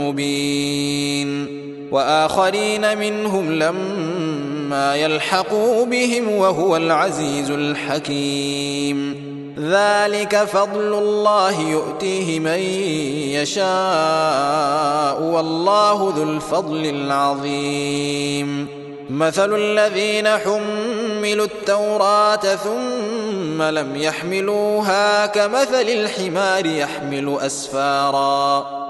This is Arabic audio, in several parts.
مبين وآخرين منهم لما يلحقوا بهم وهو العزيز الحكيم. ذلك فضل الله يؤتيه من يشاء والله ذو الفضل العظيم. مثل الذين حملوا التوراة ثم لم يحملوها كمثل الحمار يحمل أسفارا.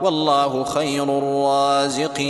والله خير الرازقين.